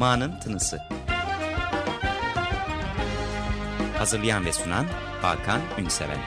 Ma'nın Tınısı. Hazırlayan ve sunan Hakan Ünseven.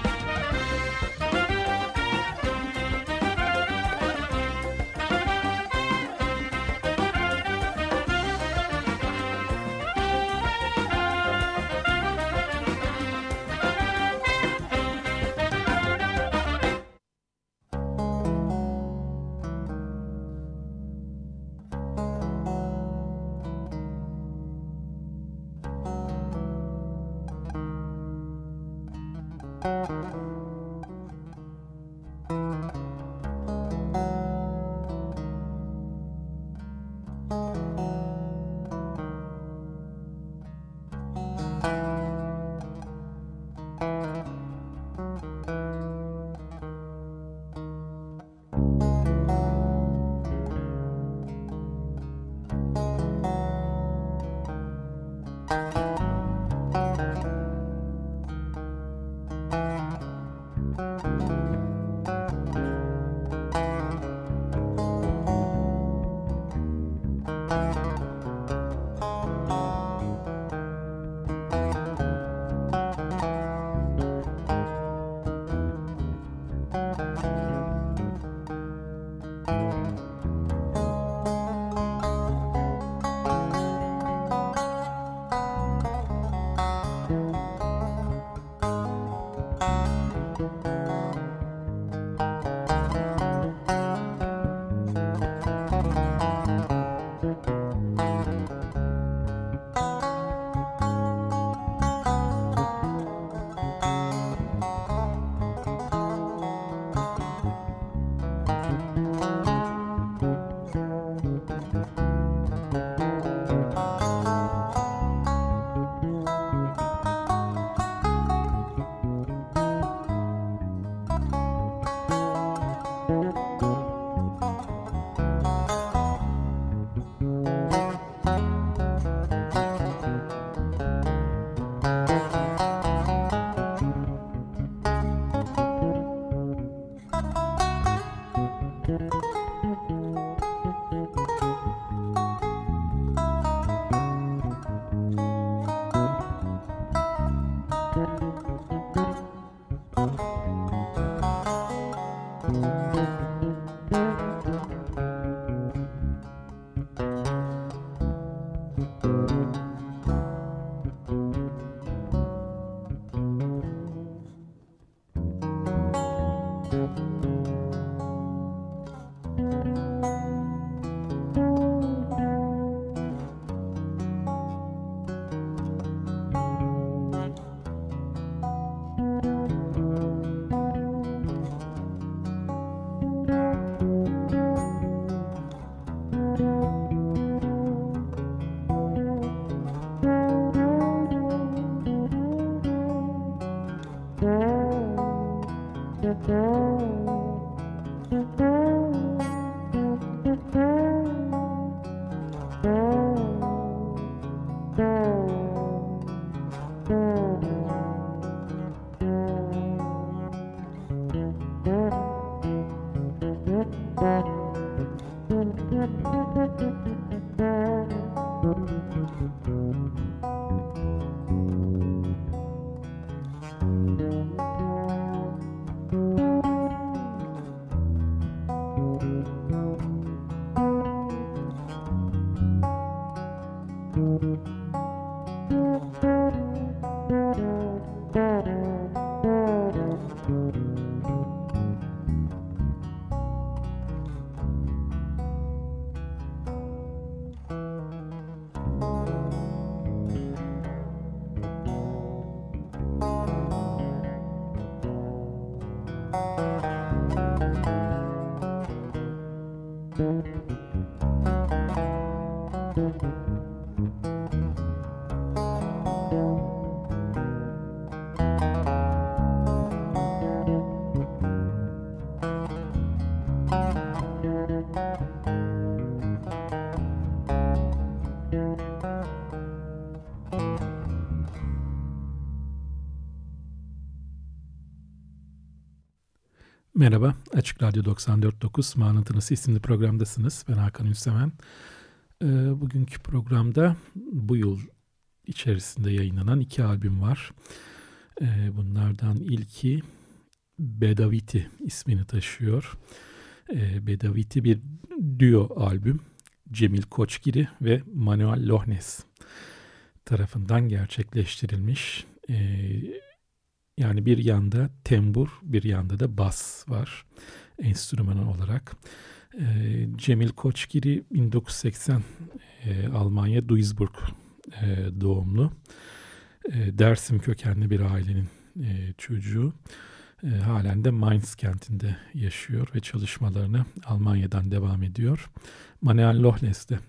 Merhaba, Açık Radyo 94.9 Manıtınız isimli programdasınız. Ben Hakan Ünsemen. E, bugünkü programda bu yıl içerisinde yayınlanan iki albüm var. E, bunlardan ilki Bedaviti ismini taşıyor. E, Bedaviti bir duo albüm. Cemil Koçgiri ve Manuel Lohnes tarafından gerçekleştirilmiş. Yani bir yanda tembur, bir yanda da bas var enstrüman olarak. E, Cemil Koçgiri 1980 e, Almanya Duisburg e, doğumlu. E, Dersim kökenli bir ailenin çocuğu. Halen de Mainz kentinde yaşıyor ve çalışmalarını Almanya'dan devam ediyor. Manuel Lohles de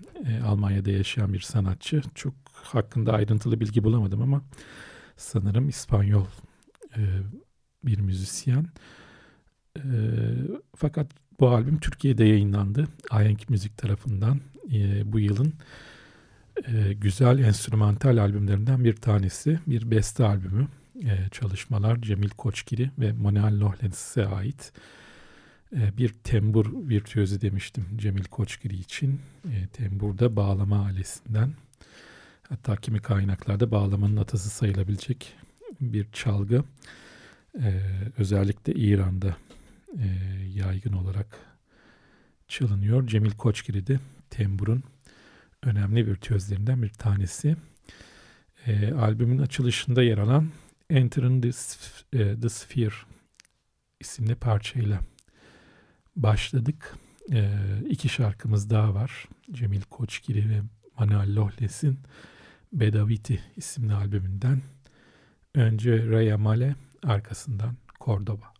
Almanya'da yaşayan bir sanatçı. Çok hakkında ayrıntılı bilgi bulamadım ama sanırım İspanyol e, bir müzisyen. E, fakat bu albüm Türkiye'de yayınlandı. Ahenk Müzik tarafından e, bu yılın güzel enstrümantal albümlerinden bir tanesi. Bir beste albümü. Çalışmalar Cemil Koçgiri ve Manuel Lohlens'e ait. Bir tembur virtüözü demiştim Cemil Koçgiri için. Temburda bağlama ailesinden. Hatta kimi kaynaklarda bağlamanın atası sayılabilecek bir çalgı. E, özellikle İran'da e, yaygın olarak çalınıyor. Cemil Koçgiri de temburun önemli virtüözlerinden bir tanesi. E, albümün açılışında yer alan Entering the, e, the Sphere isimli parçayla başladık. E, iki şarkımız daha var. Cemil Koçgiri ve Manuel Lohles'in Bedaviti isimli albümünden. Önce Raya Male, arkasından Cordoba.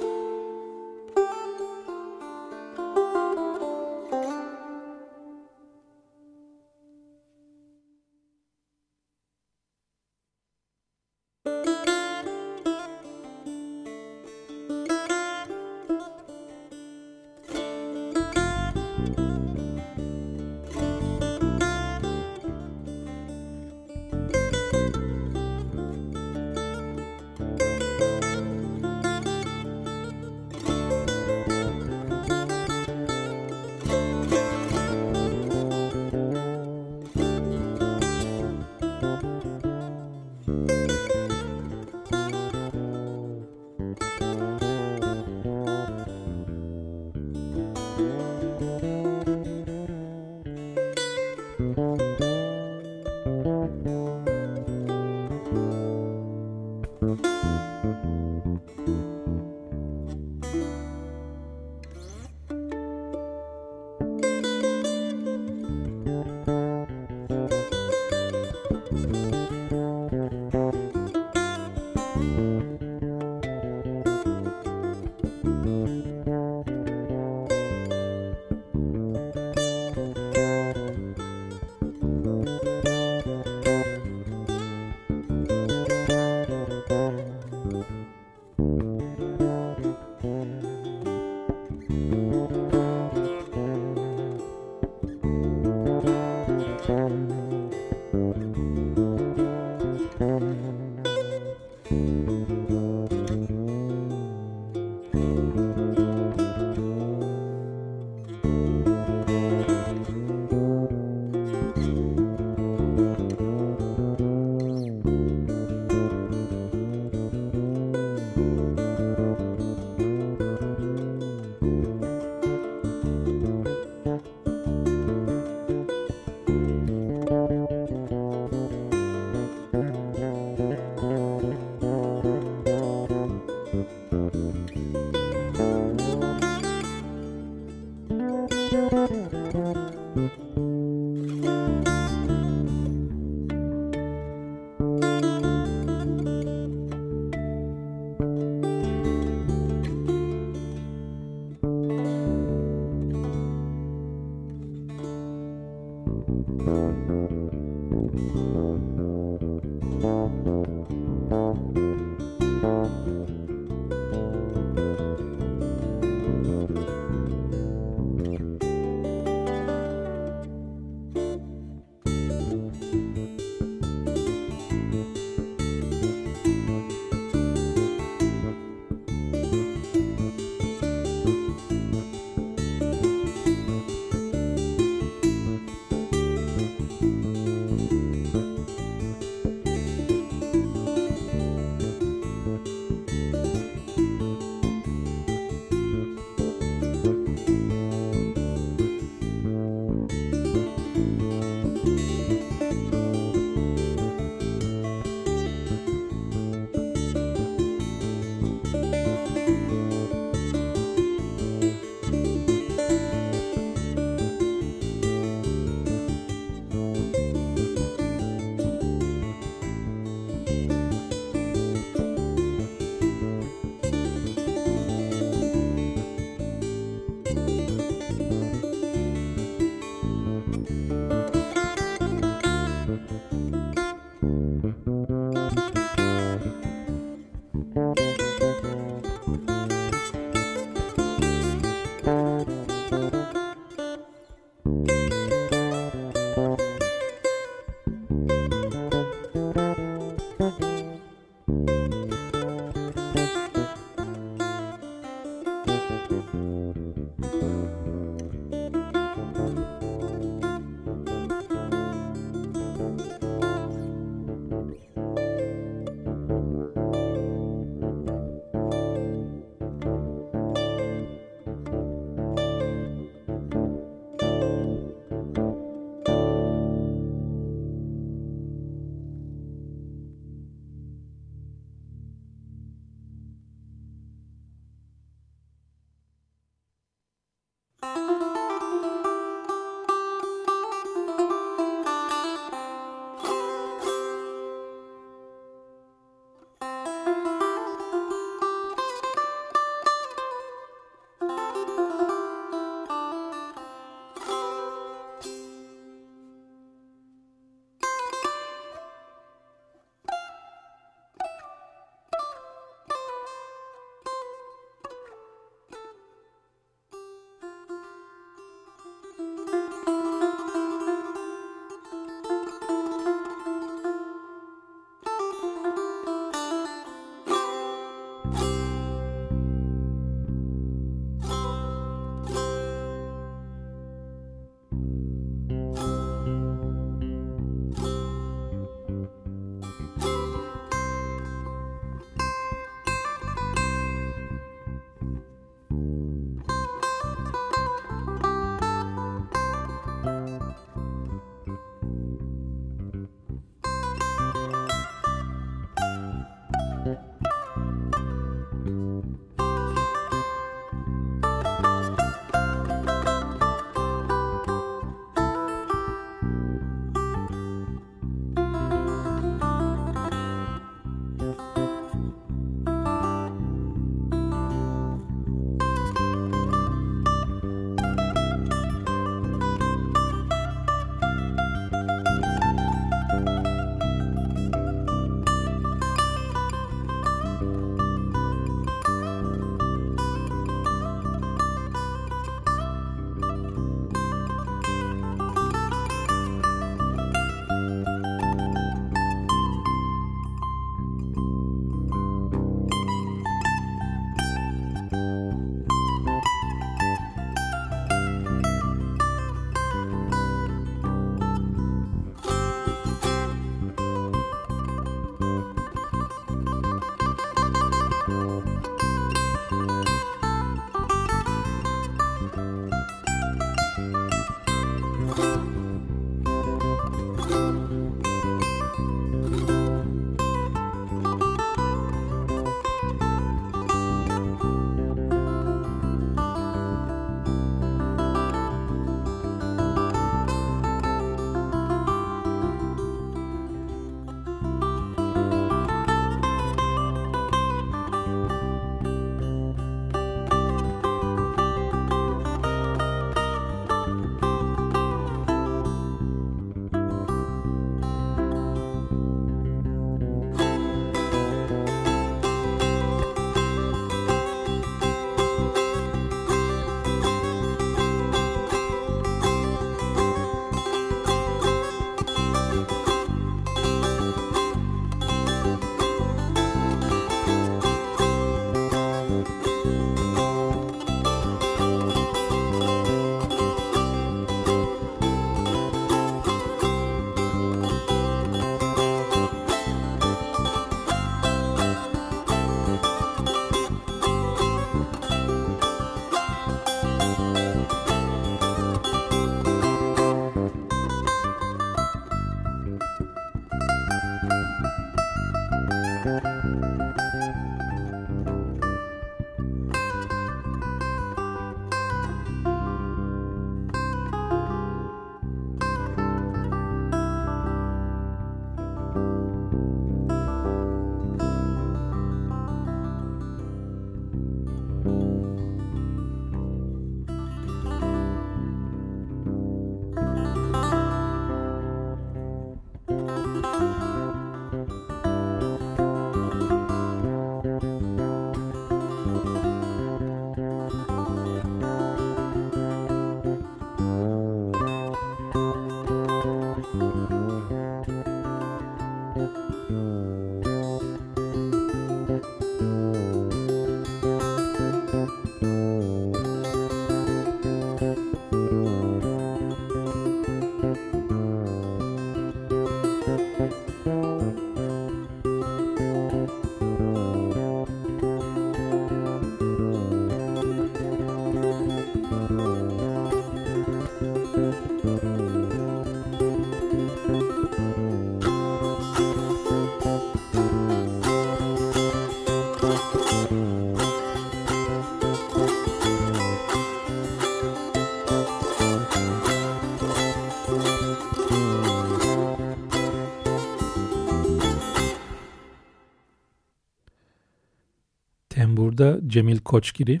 Burada Cemil Koçgiri,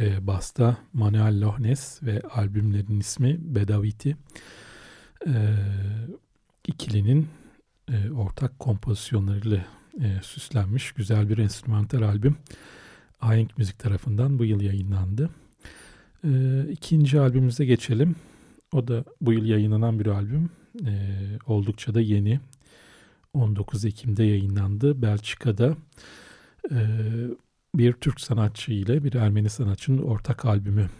e, Basta Manuel Lohnes ve albümlerin ismi Bedaviti. E, ikilinin e, ortak kompozisyonlarıyla e, süslenmiş güzel bir enstrümantal albüm. Ahenk Müzik tarafından bu yıl yayınlandı. E, ikinci albümümüze geçelim. O da bu yıl yayınlanan bir albüm. E, oldukça da yeni. 19 Ekim'de yayınlandı. Belçika'da e, bir Türk sanatçı ile bir Ermeni sanatçının ortak albümü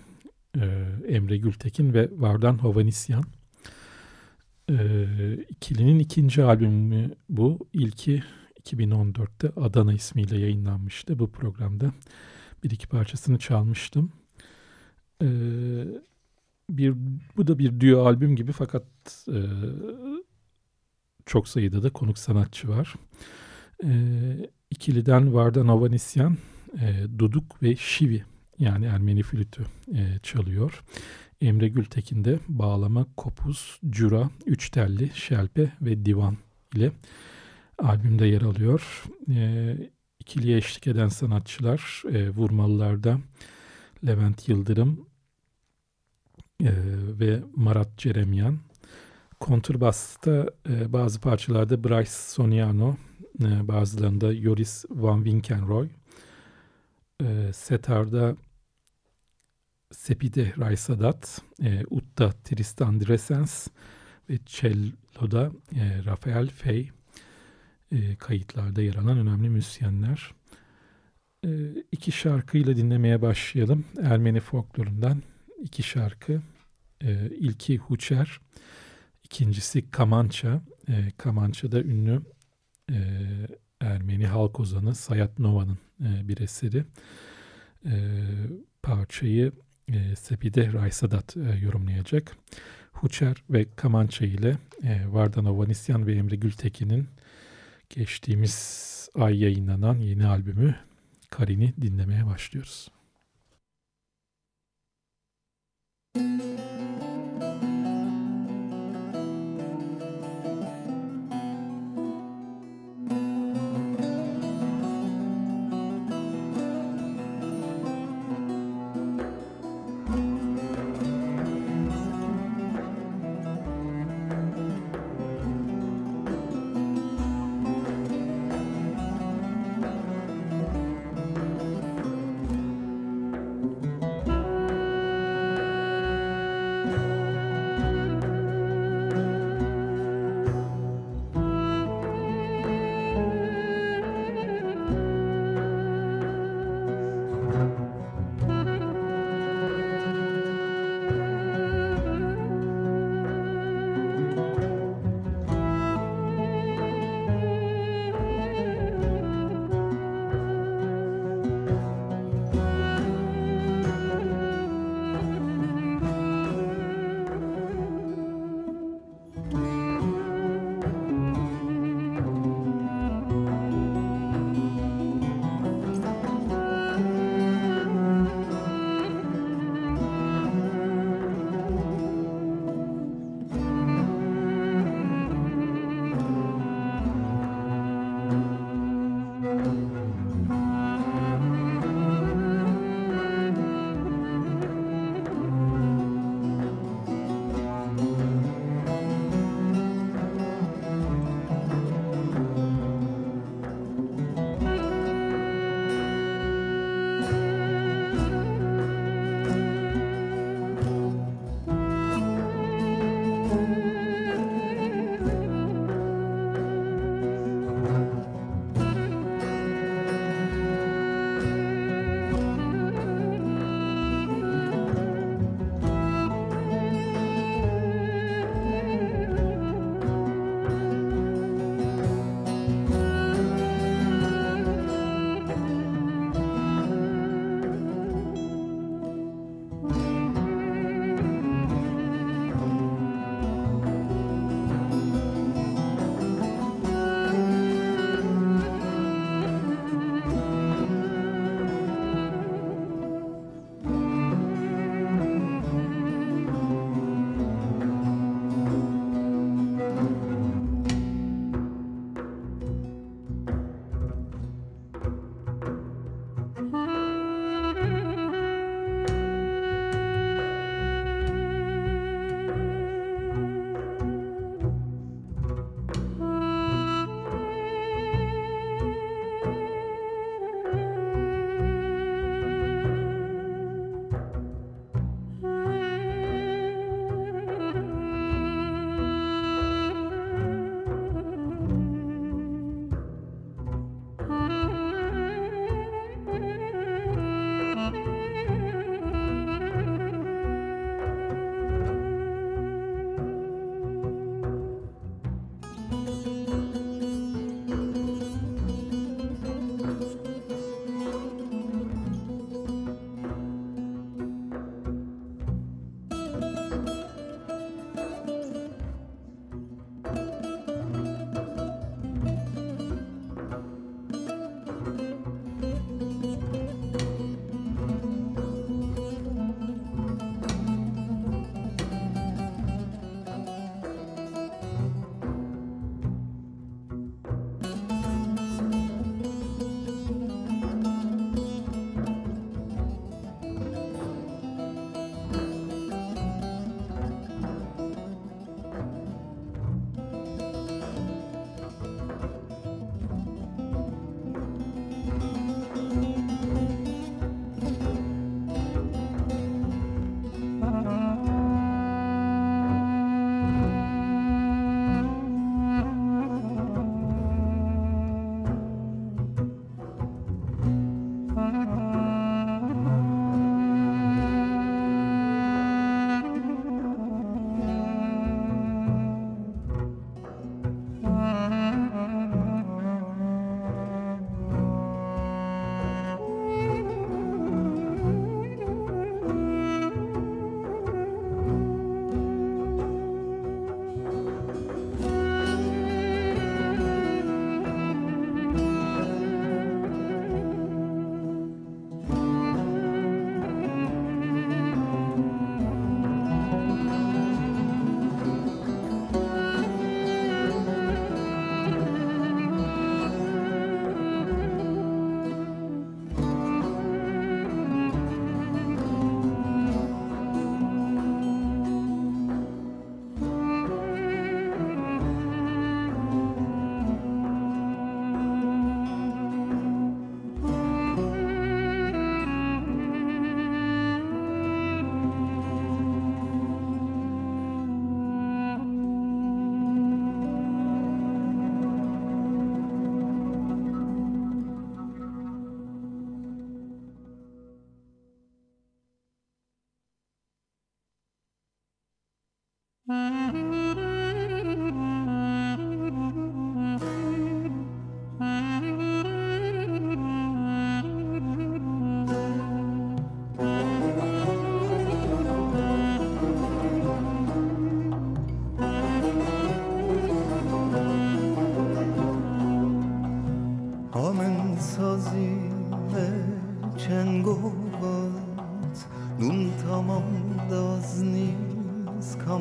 e, Emre Gültekin ve Vardan Hovanisyan. E, ikilinin ikinci albümü bu. İlki 2014'te Adana ismiyle yayınlanmıştı. Bu programda bir iki parçasını çalmıştım. E, bir Bu da bir duo albüm gibi fakat e, çok sayıda da konuk sanatçı var. E, ikiliden Vardan Hovanisyan e, duduk ve şivi yani Ermeni flütü e, çalıyor. Emre Gültekin de bağlama, kopuz, cura, üç telli, şelpe ve divan ile albümde yer alıyor. E, ikiliye eşlik eden sanatçılar e, Vurmalılar'da Levent Yıldırım e, ve Marat Ceremyan. Kontrbasta e, bazı parçalarda Bryce Soniano, e, bazılarında Yoris Van Winkenroy, e, setarda Sepide Raysadat, e, Utta Tristan Dresens ve cello'da e, Rafael Fey e, kayıtlarda yer alan önemli müzisyenler. E, iki şarkıyla dinlemeye başlayalım. Ermeni folklorundan iki şarkı. E, ilki Huçer, ikincisi Kamança. E, Kamança'da ünlü e, Ermeni halk ozanı Sayat Nova'nın e, bir eseri. E, parçayı e, Sepide Raysadat e, yorumlayacak. Huçer ve Kamança ile e, Vardan Ovanisyan ve Emre Gültekin'in geçtiğimiz ay yayınlanan yeni albümü Karin'i dinlemeye başlıyoruz. Müzik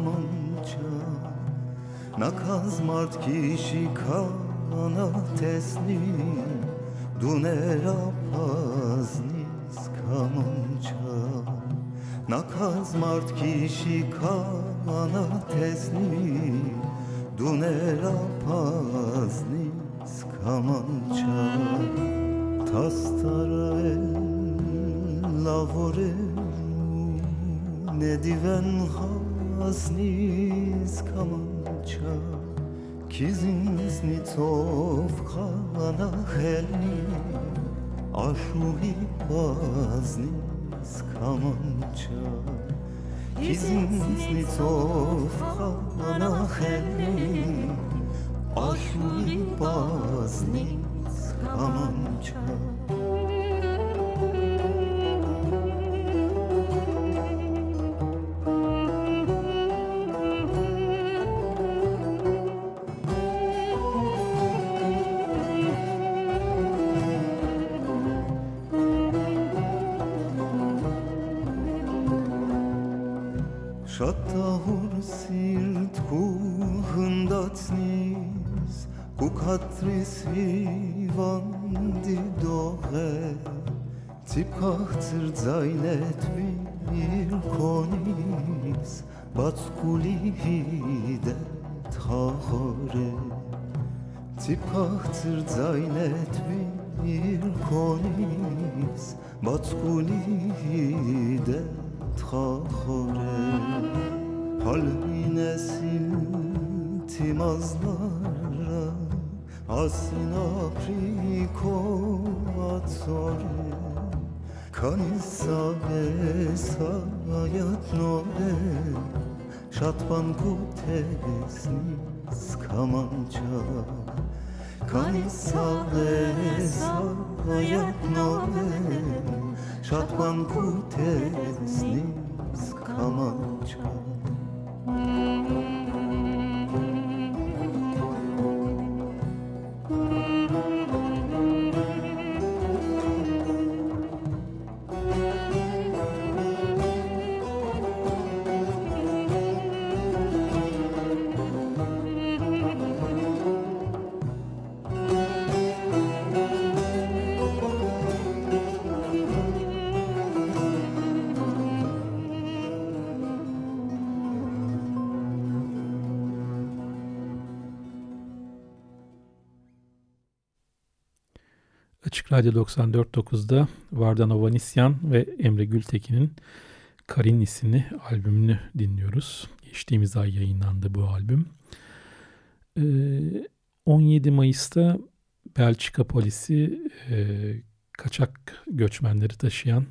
kamança Nakaz mart kişi kana teslim Dunera paznis kamança. Nakaz mart kişi kana teslim Dunera paznis kamança. Tastara el lavore Ne diven вас низкомолча, Кизинс не товка на хельни, А шури вас низкомолча, Кизинс не товка на хельни, А шури вас низкомолча. Timazlara Asin apriko atzore Kanisa besayat nore Şatban kutesnis kamança. Kanisa besayat nore Şatman kutesnis kamança Radyo 94.9'da Vardan Ovanisyan ve Emre Gültekin'in Karin isimli albümünü dinliyoruz. Geçtiğimiz ay yayınlandı bu albüm. Ee, 17 Mayıs'ta Belçika polisi e, kaçak göçmenleri taşıyan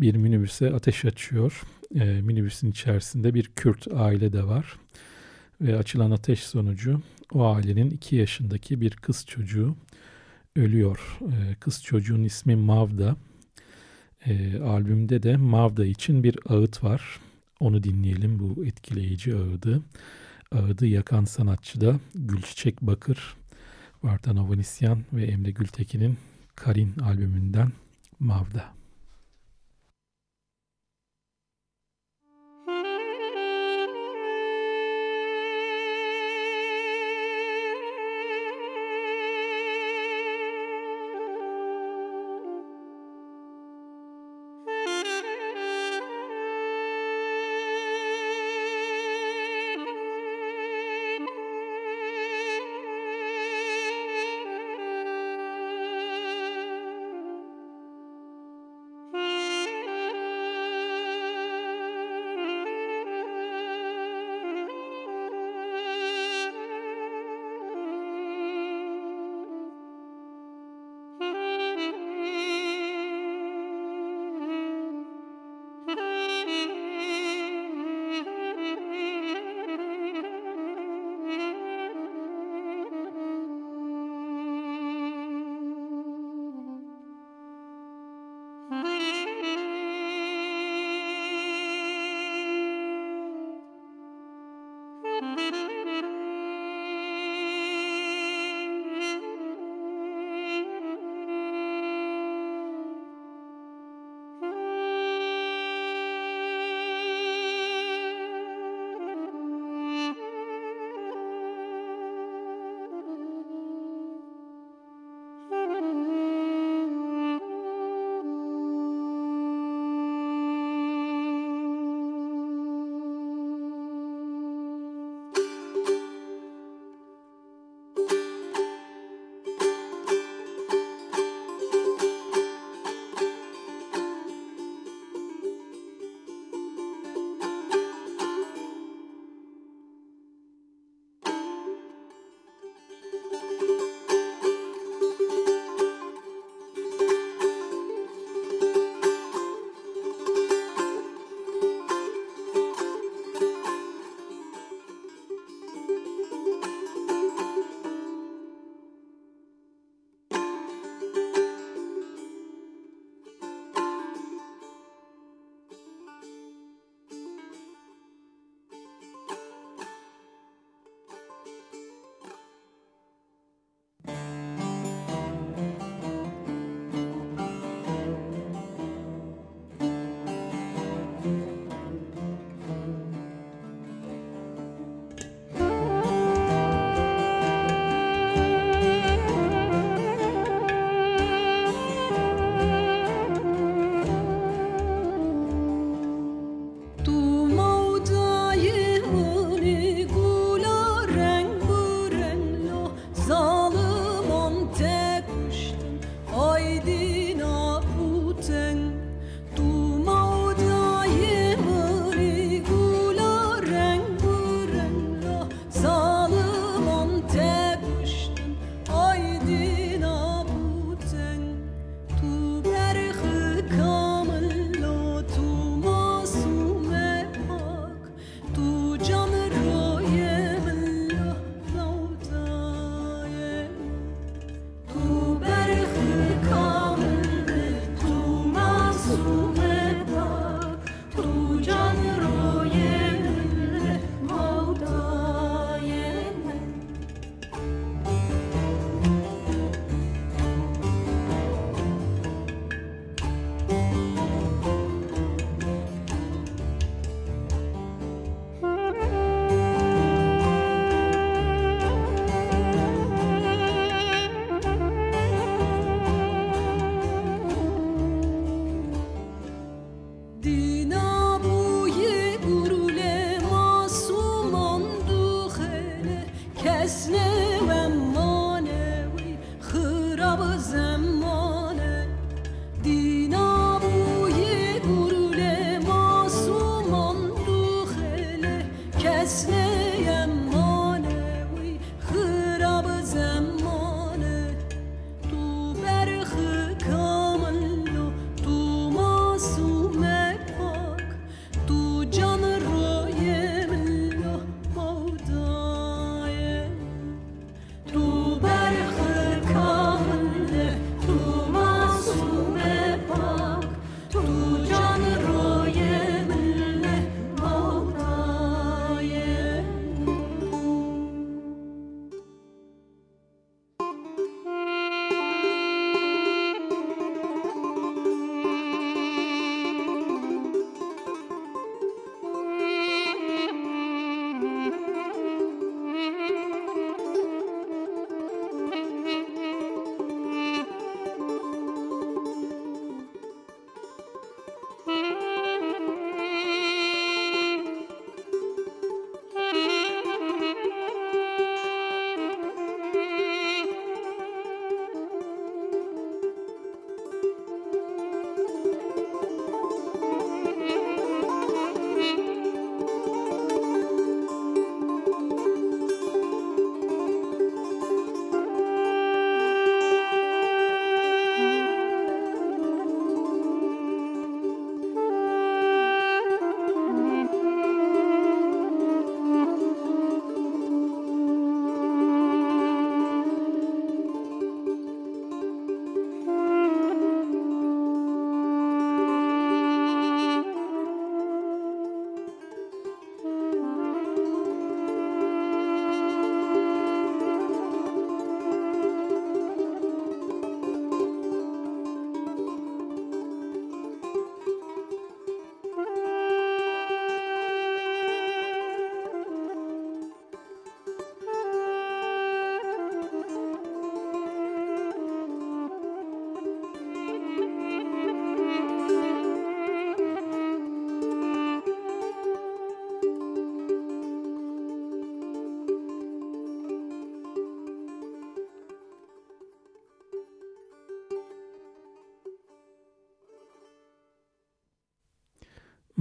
bir minibüse ateş açıyor. E, minibüsün içerisinde bir Kürt aile de var. Ve açılan ateş sonucu o ailenin 2 yaşındaki bir kız çocuğu ölüyor. E, kız çocuğun ismi Mavda. E, albümde de Mavda için bir ağıt var. Onu dinleyelim bu etkileyici ağıdı. Ağıdı yakan sanatçı da Gülçiçek Bakır, Vardan Avanisyan ve Emre Gültekin'in Karin albümünden Mavda.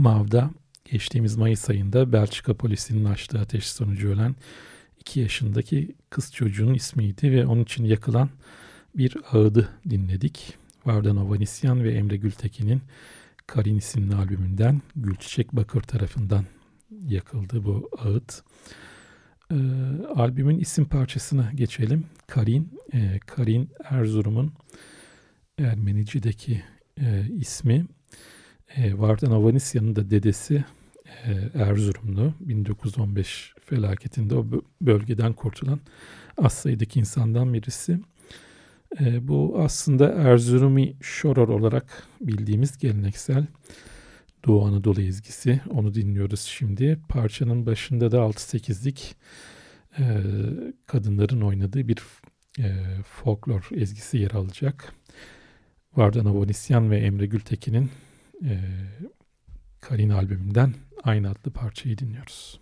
Mav'da geçtiğimiz Mayıs ayında Belçika polisinin açtığı ateş sonucu ölen 2 yaşındaki kız çocuğun ismiydi ve onun için yakılan bir ağıdı dinledik. Vardan Ovanisyan ve Emre Gültekin'in Karin isimli albümünden Gülçiçek Bakır tarafından yakıldı bu ağıt. Ee, albümün isim parçasına geçelim. Karin, e, Karin Erzurum'un Ermenice'deki e, ismi. E, Vardan Avanisyan'ın da dedesi e, Erzurumlu. 1915 felaketinde o bölgeden kurtulan az sayıdaki insandan birisi. E, bu aslında Erzurumi Şoror olarak bildiğimiz geleneksel Doğu Anadolu ezgisi. Onu dinliyoruz şimdi. Parçanın başında da 6-8'lik e, kadınların oynadığı bir e, folklor ezgisi yer alacak. Vardan Avanisyan ve Emre Gültekin'in e, Karin albümünden aynı adlı parçayı dinliyoruz.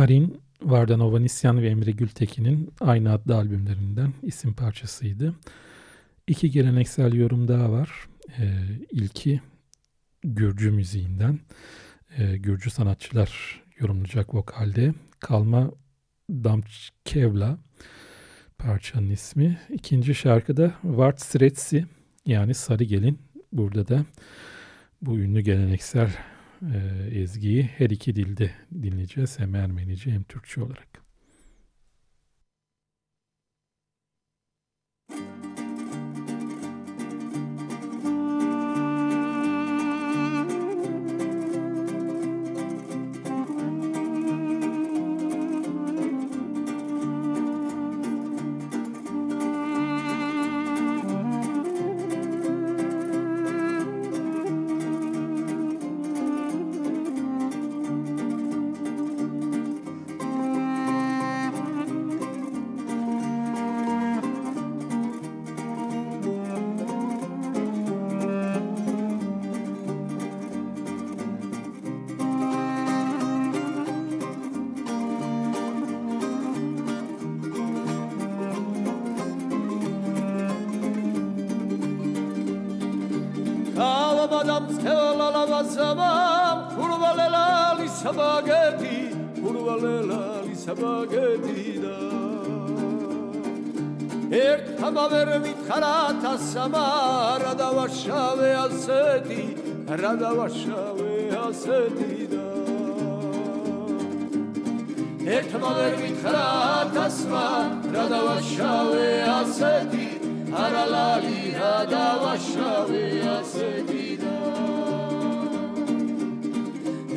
Karin, Vardan Ovanisyan ve Emre Gültekin'in aynı adlı albümlerinden isim parçasıydı. İki geleneksel yorum daha var. Ee, ilki Gürcü müziğinden. Ee, Gürcü sanatçılar yorumlayacak vokalde. Kalma Damkevla parçanın ismi. İkinci şarkıda Vart Sretsi yani Sarı Gelin. Burada da bu ünlü geleneksel e, ezgiyi her iki dilde dinleyeceğiz. Hem Ermenice hem Türkçe olarak. საბაგებიდა ერთ ამავერ მითხარათ ასამა რა დავაშავე ასეთი რა დავაშავე ასეთი და ერთ ამავერ მითხარათ ასმა რა დავაშავე ასეთი არალალი რა დავაშავე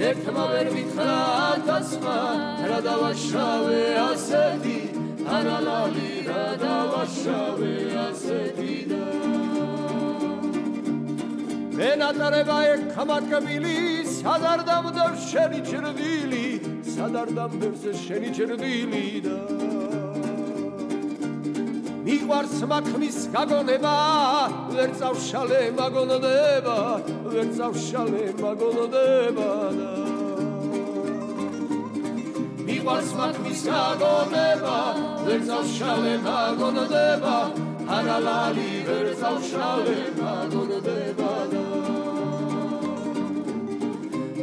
ერთმა ვერ მითხრა დასმა რა დავაშავე ასეთი? არალალი რა დავაშავე ასეთი და მე ნატარება ეკამატკბილი სადარ დამდარ შენი ჭრდილი სადარ დამდერს შენი ჭრდილი და მიყვარს მაქმის გაგონება ვერ წავშალე მაგონდება ვერ წავშალე მაგონდება და მიყვარს მაქმის გაგონება ვერ წავშალე მაგონდება არალალი ვერ წავშალე მაგონდება და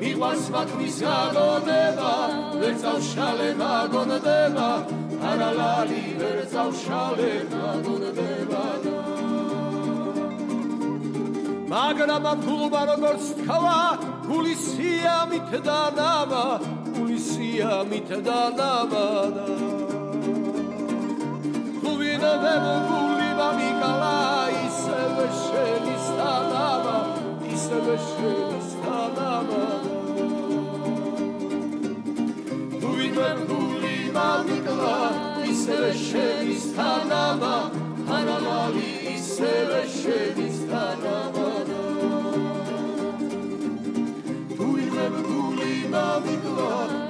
მიყვარს მაქმის გაგონება ვერ წავშალე მაგონდება არალალი ვერ წავშალე მაგონდება მაგრამ ფულბა როგორც თქვა გულისია მით და სიამით დანაბადა თუ ვინებებული მამიკალა ისევე შენი სტანამა ისევე შენი სტანამა თუ ვინებებული მამიკალა ისევე შენი სტანამა ანამალი ისევე შენი სტანამა თუ ვინებებული მამიკალა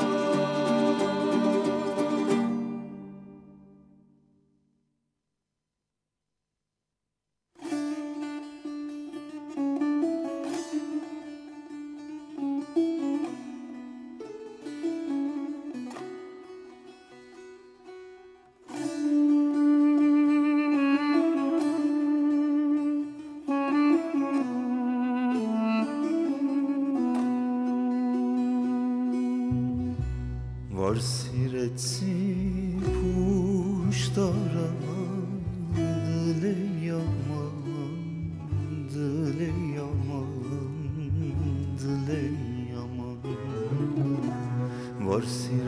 por si.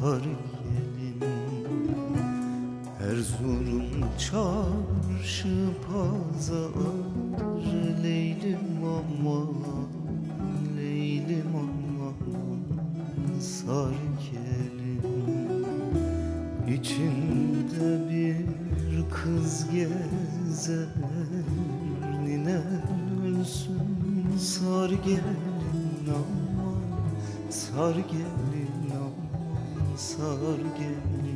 Sarı forgiveness.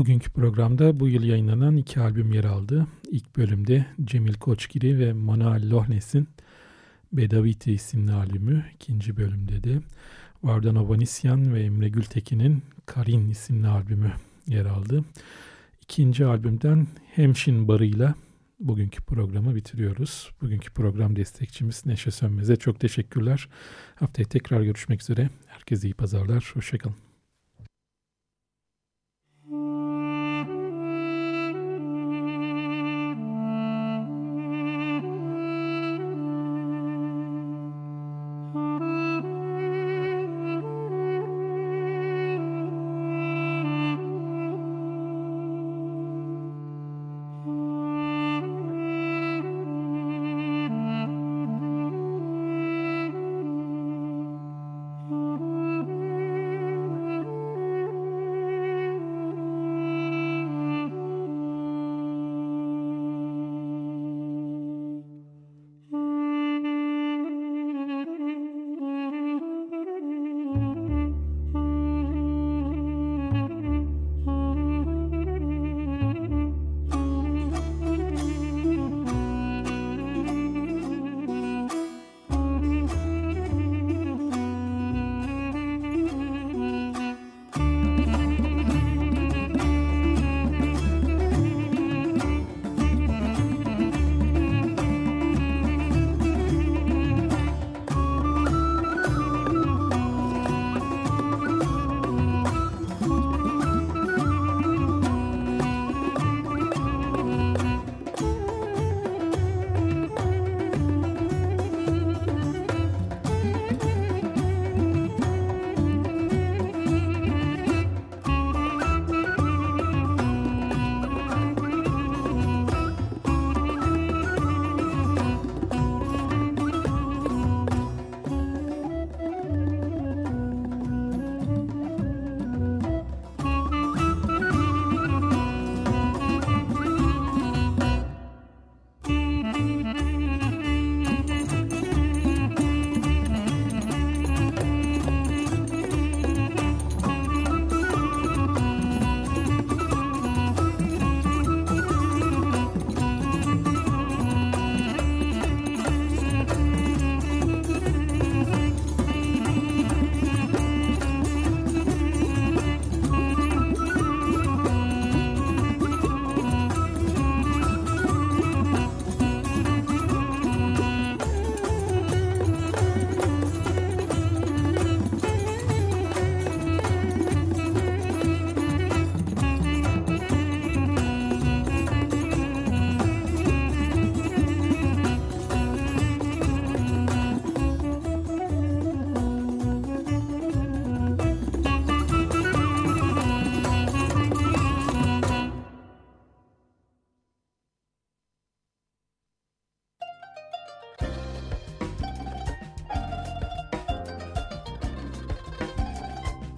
Bugünkü programda bu yıl yayınlanan iki albüm yer aldı. İlk bölümde Cemil Koçgiri ve Manuel Lohnes'in Bedaviti isimli albümü. İkinci bölümde de Vardan Ovanisyan ve Emre Gültekin'in Karin isimli albümü yer aldı. İkinci albümden Hemşin Barı'yla bugünkü programı bitiriyoruz. Bugünkü program destekçimiz Neşe Sönmez'e çok teşekkürler. Haftaya tekrar görüşmek üzere. Herkese iyi pazarlar. Hoşçakalın.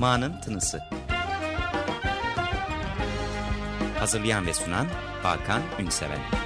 Ma'nın Tınısı. Hazırlayan ve sunan Hakan Ünseven.